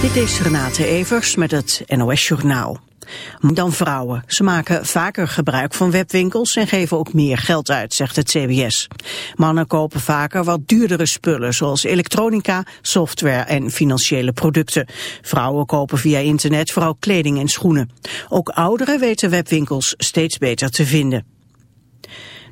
Dit is Renate Evers met het NOS Journaal. Dan vrouwen. Ze maken vaker gebruik van webwinkels en geven ook meer geld uit, zegt het CBS. Mannen kopen vaker wat duurdere spullen, zoals elektronica, software en financiële producten. Vrouwen kopen via internet vooral kleding en schoenen. Ook ouderen weten webwinkels steeds beter te vinden.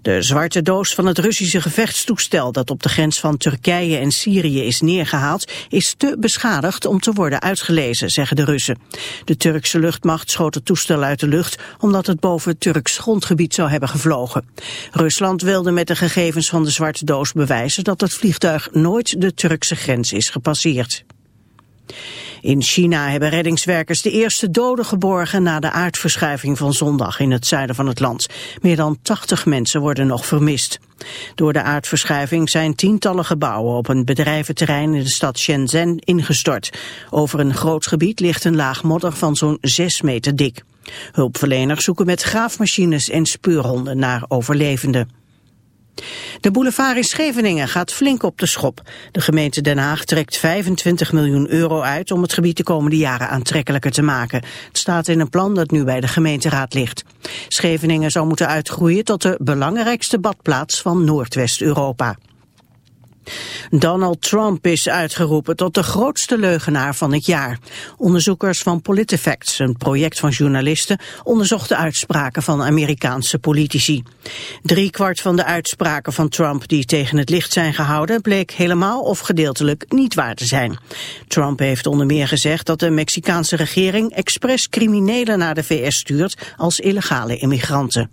De zwarte doos van het Russische gevechtstoestel dat op de grens van Turkije en Syrië is neergehaald, is te beschadigd om te worden uitgelezen, zeggen de Russen. De Turkse luchtmacht schoot het toestel uit de lucht omdat het boven Turks grondgebied zou hebben gevlogen. Rusland wilde met de gegevens van de zwarte doos bewijzen dat het vliegtuig nooit de Turkse grens is gepasseerd. In China hebben reddingswerkers de eerste doden geborgen na de aardverschuiving van zondag in het zuiden van het land. Meer dan 80 mensen worden nog vermist. Door de aardverschuiving zijn tientallen gebouwen op een bedrijventerrein in de stad Shenzhen ingestort. Over een groot gebied ligt een laag modder van zo'n 6 meter dik. Hulpverleners zoeken met graafmachines en speurhonden naar overlevenden. De boulevard in Scheveningen gaat flink op de schop. De gemeente Den Haag trekt 25 miljoen euro uit om het gebied de komende jaren aantrekkelijker te maken. Het staat in een plan dat nu bij de gemeenteraad ligt. Scheveningen zou moeten uitgroeien tot de belangrijkste badplaats van Noordwest-Europa. Donald Trump is uitgeroepen tot de grootste leugenaar van het jaar. Onderzoekers van PolitiFacts, een project van journalisten, onderzochten uitspraken van Amerikaanse politici. Drie kwart van de uitspraken van Trump die tegen het licht zijn gehouden bleek helemaal of gedeeltelijk niet waar te zijn. Trump heeft onder meer gezegd dat de Mexicaanse regering expres criminelen naar de VS stuurt als illegale immigranten.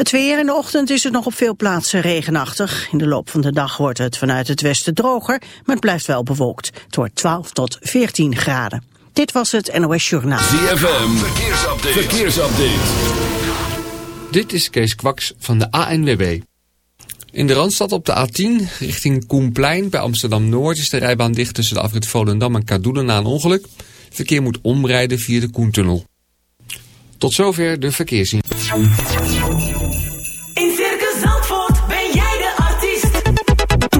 Het weer in de ochtend is het nog op veel plaatsen regenachtig. In de loop van de dag wordt het vanuit het westen droger, maar het blijft wel bewolkt. Het wordt 12 tot 14 graden. Dit was het NOS Journaal. ZFM, verkeersupdate. verkeersupdate. Dit is Kees Kwaks van de ANWB. In de Randstad op de A10 richting Koenplein bij Amsterdam-Noord is de rijbaan dicht tussen de afrit Volendam en Kadoelen na een ongeluk. verkeer moet omrijden via de Koentunnel. Tot zover de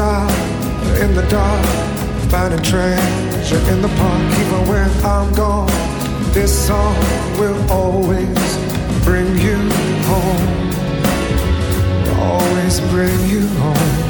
In the dark, finding treasure in the park. Even when I'm gone, this song will always bring you home. Always bring you home.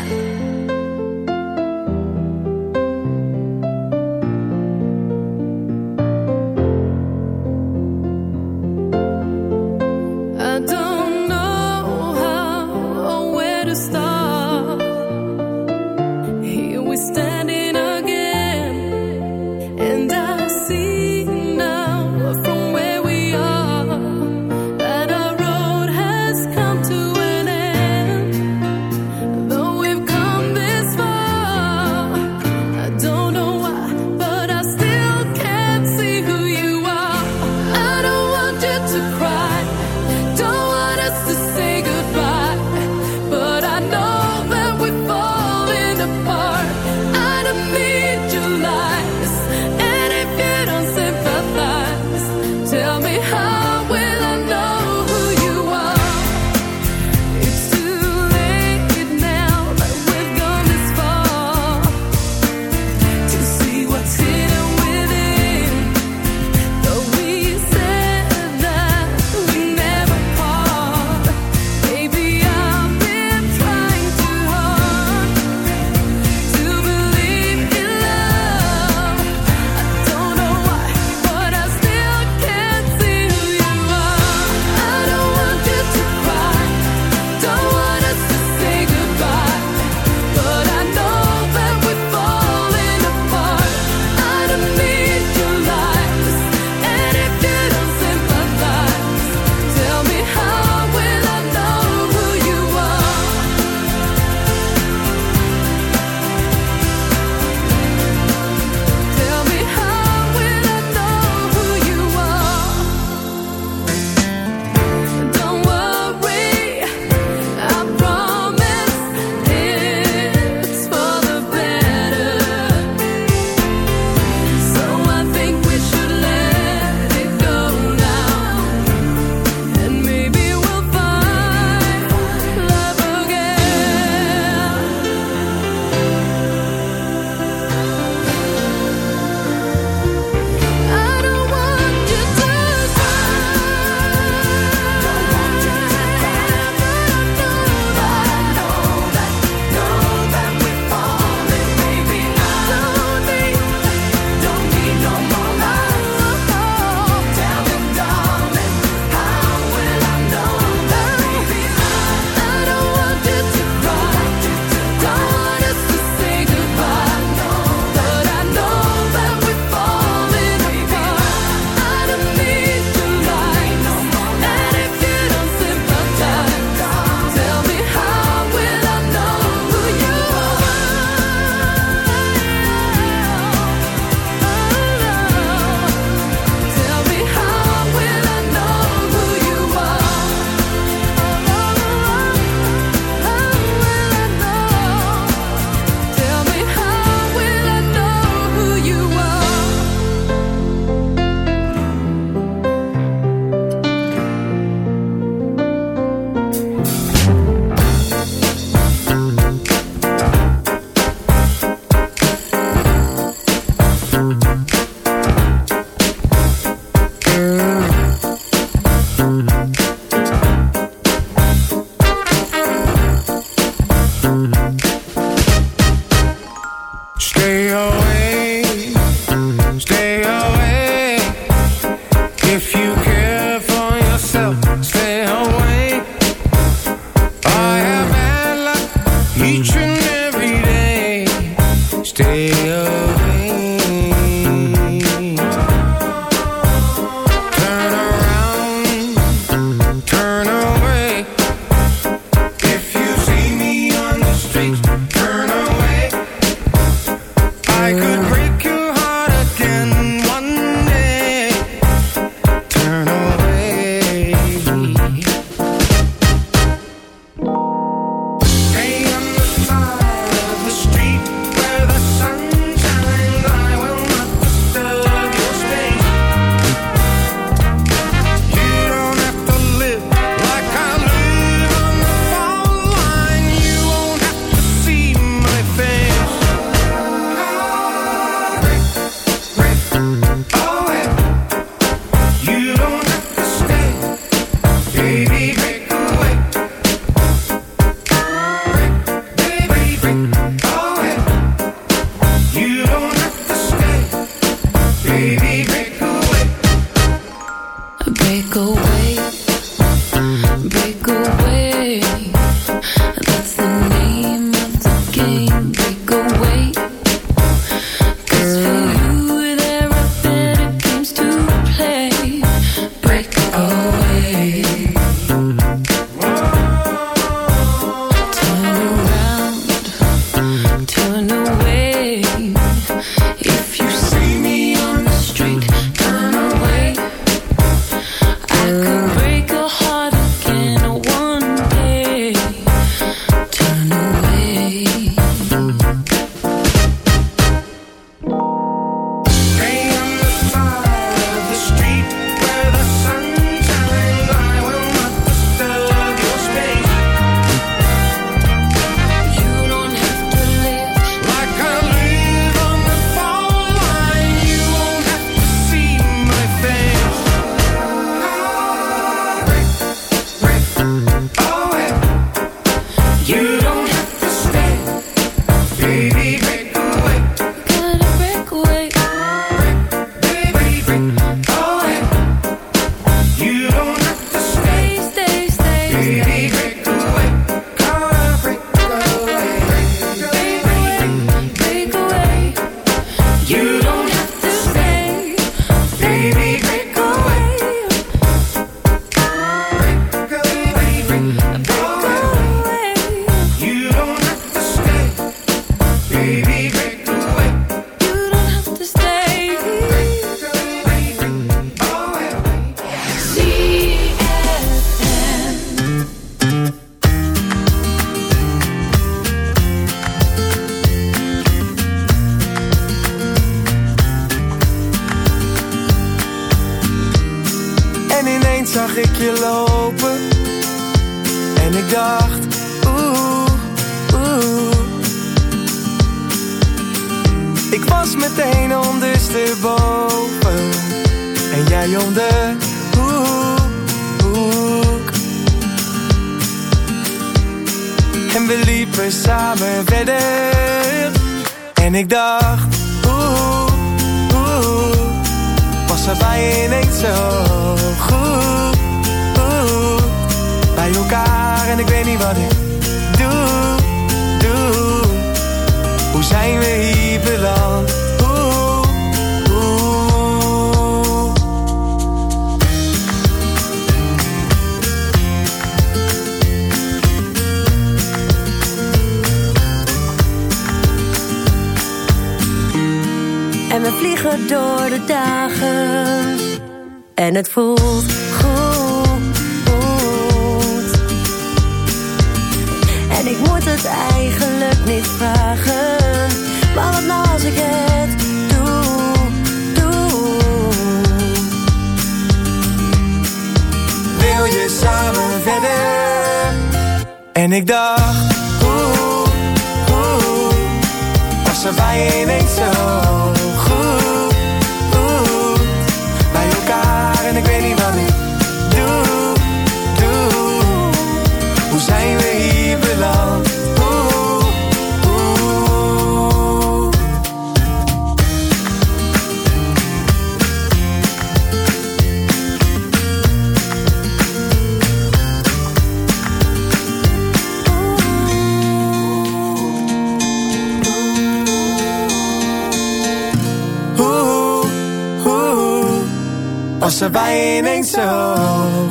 Zo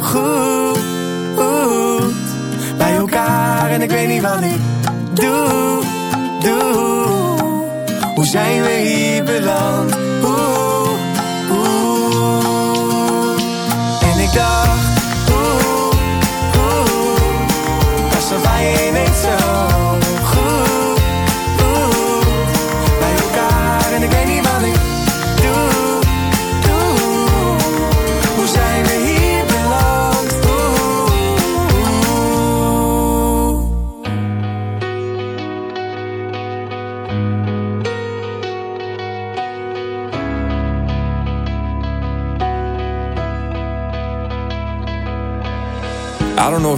goed bij elkaar en ik weet niet wat ik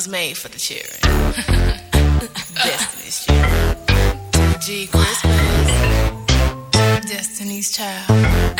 was made for the children. Destiny's children. G Christmas. Destiny's child.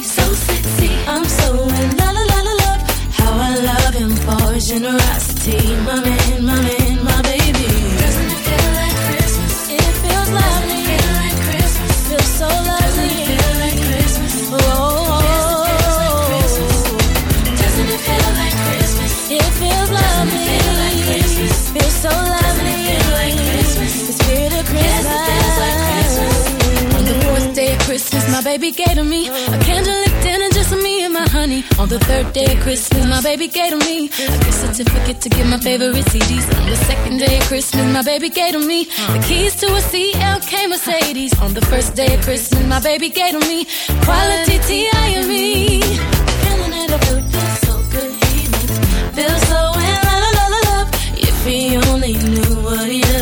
so sexy. I'm so in love. How I love him for generosity, my man, my man, baby gave to me a candlelit dinner just for me and my honey. On the third day of Christmas, my baby gave to me a gift certificate to get my favorite CDs. On the second day of Christmas, my baby gave to me the keys to a CLK Mercedes. On the first day of Christmas, my baby gave to me quality T.I.M.E. Feeling it, I feel so good. He makes me so in love. If he only knew what he does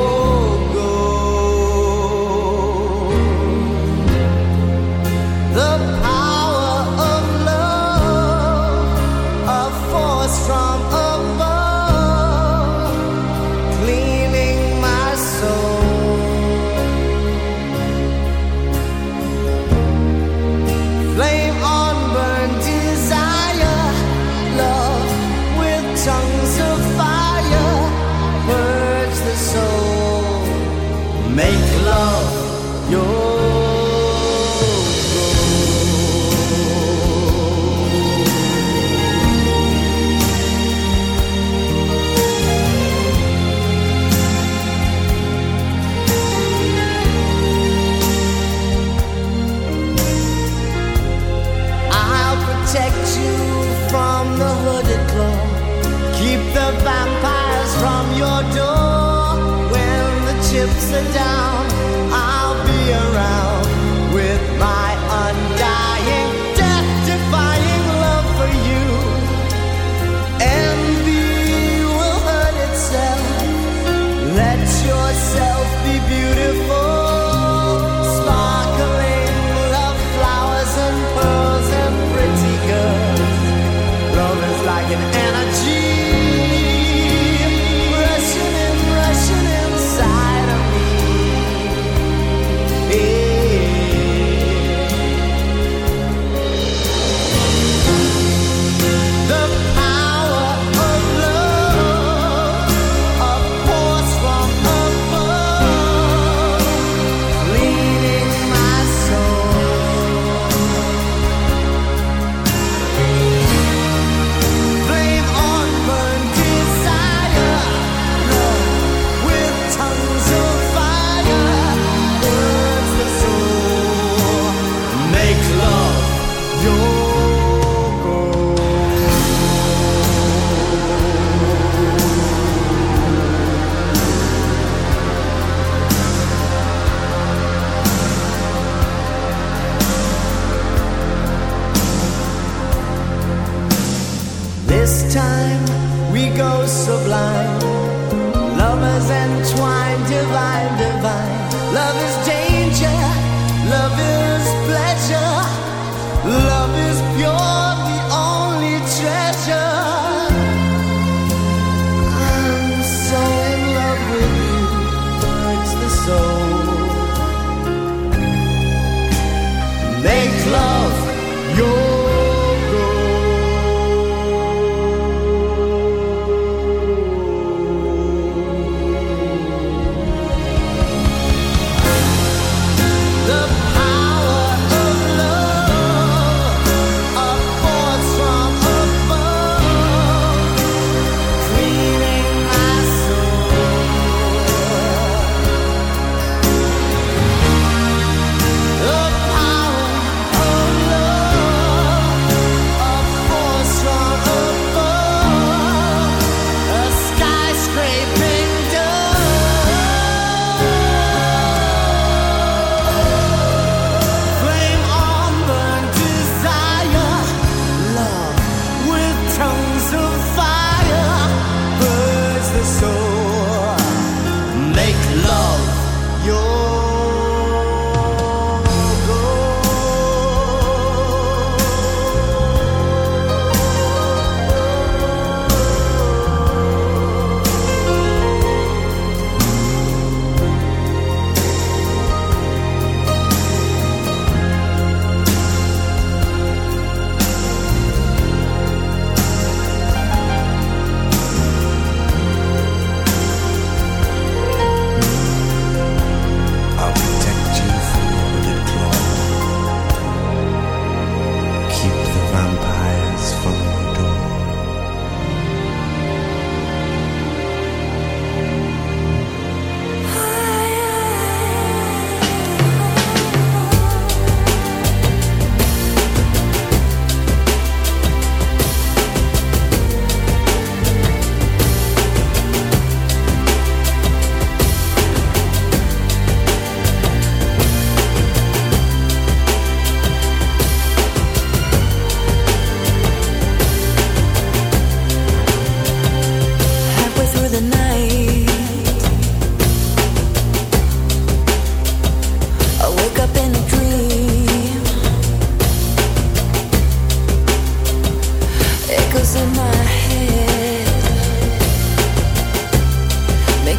down,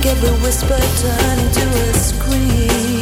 every whisper turn into a scream.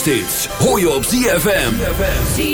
Hoi. Hoor je op ZFM. ZFM.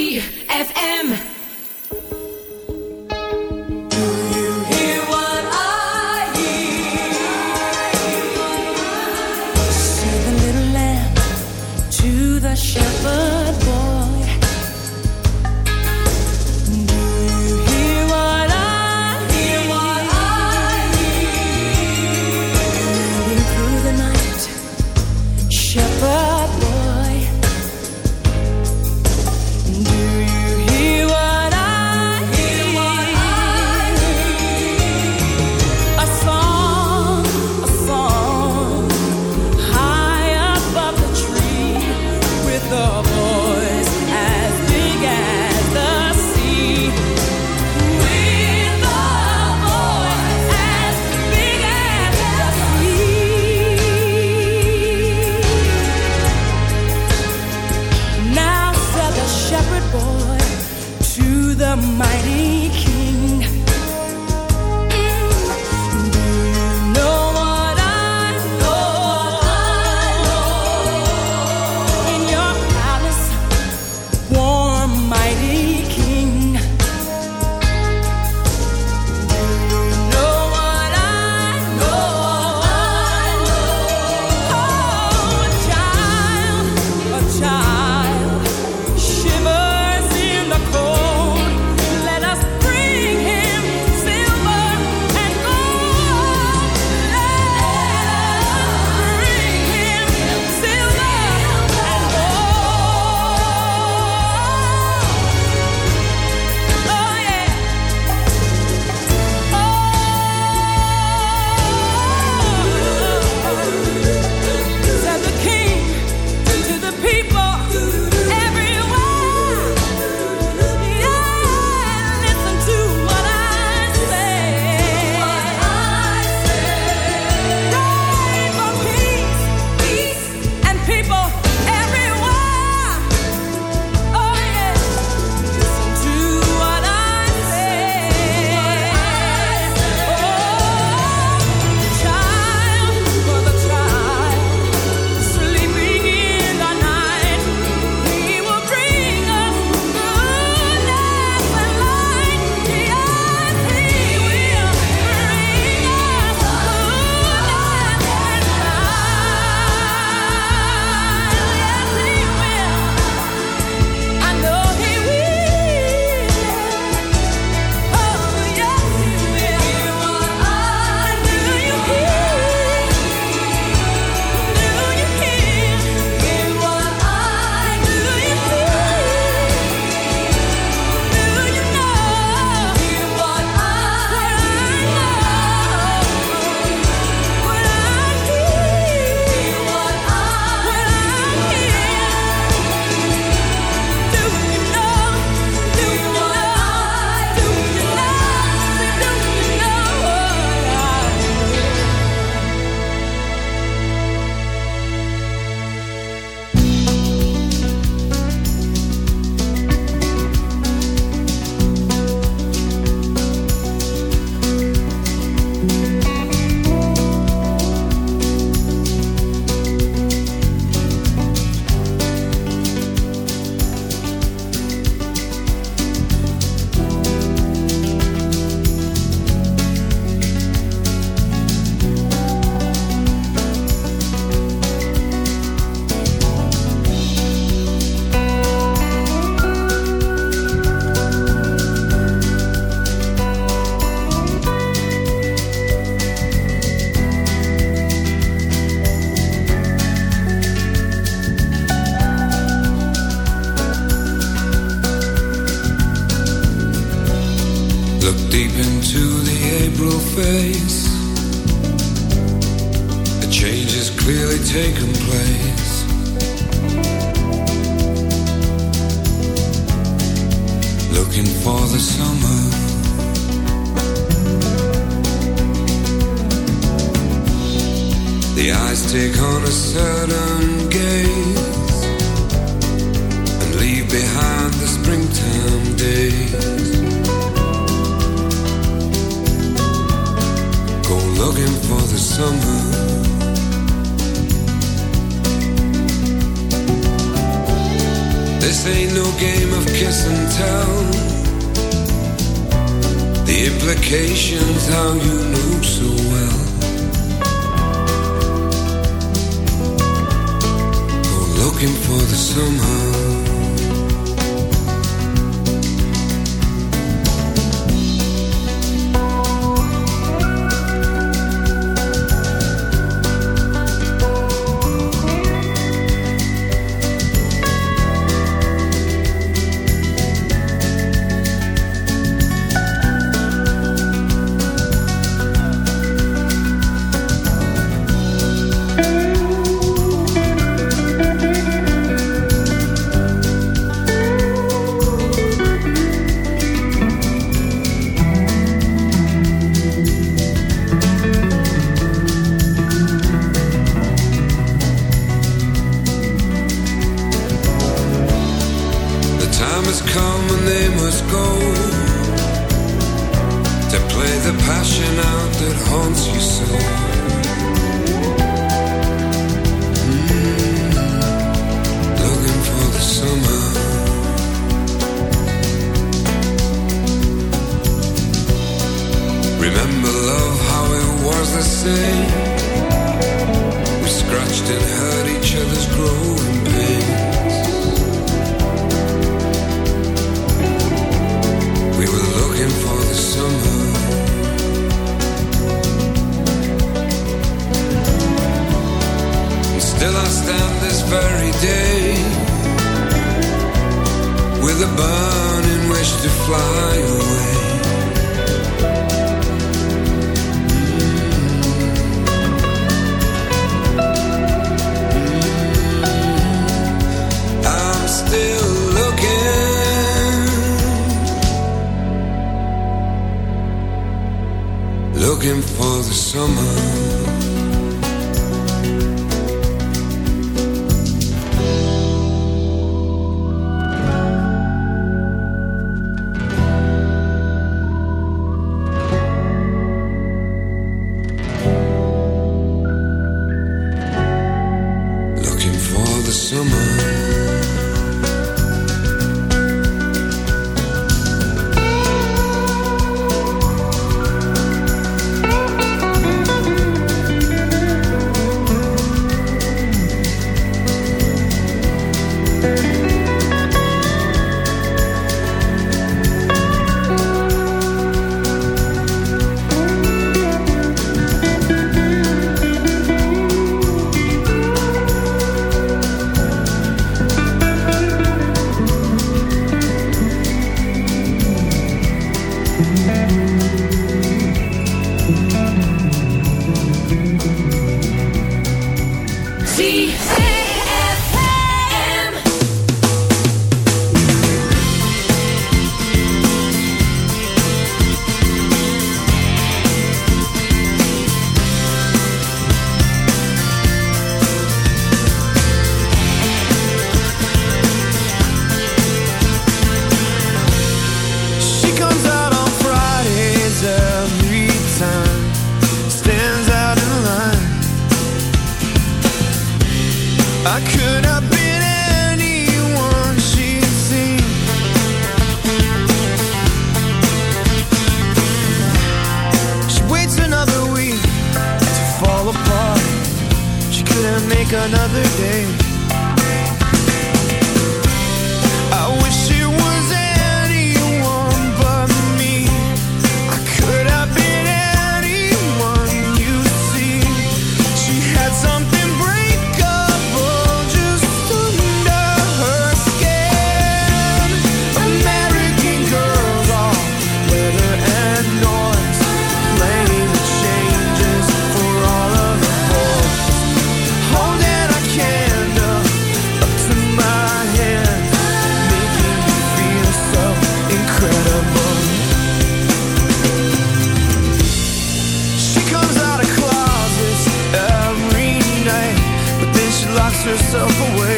Herself away.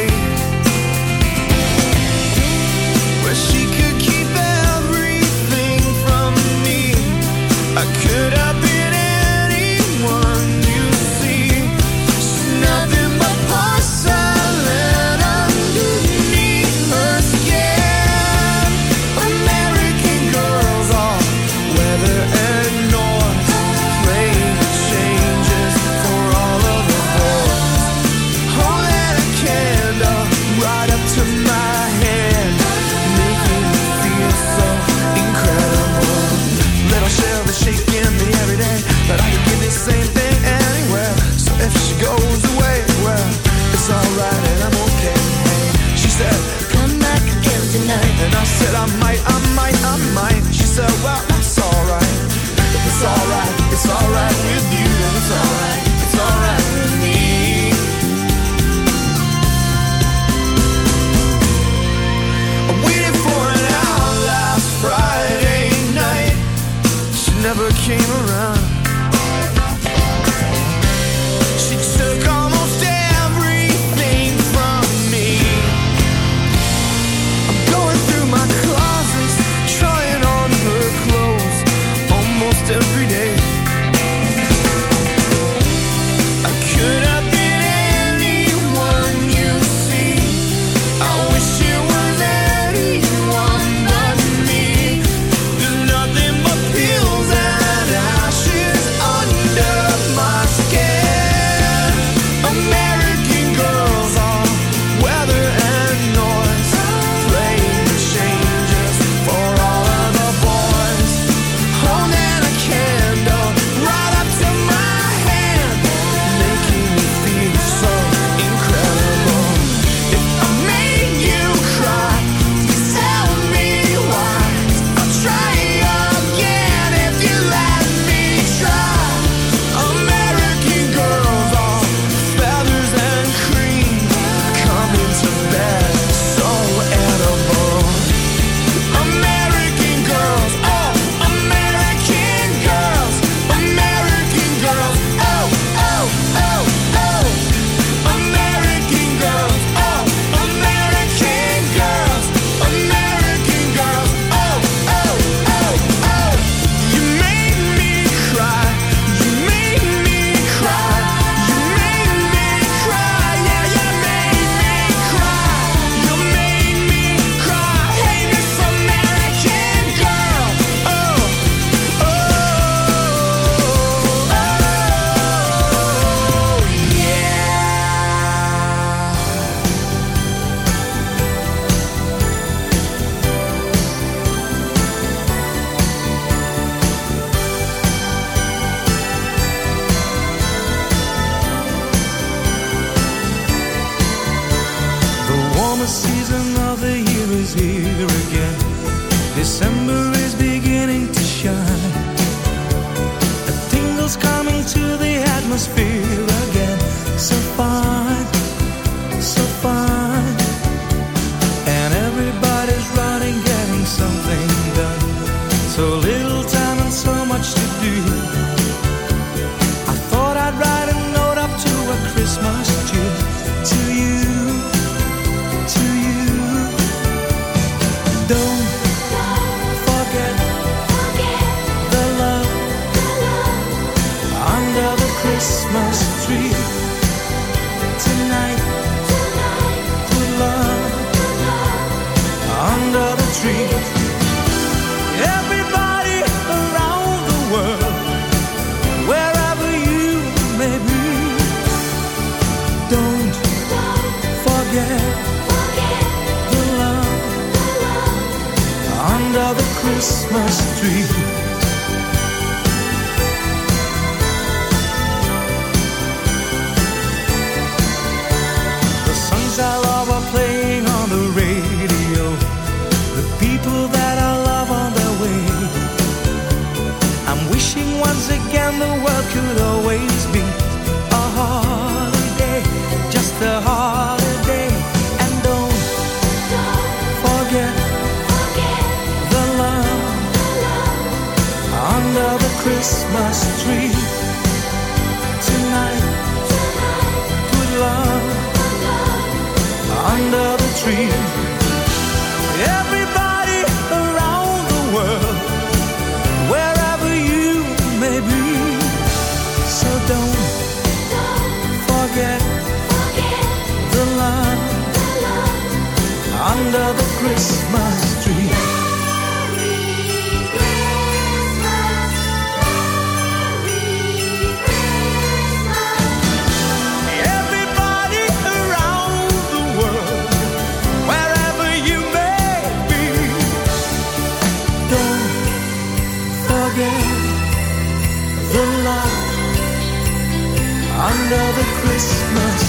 Christmas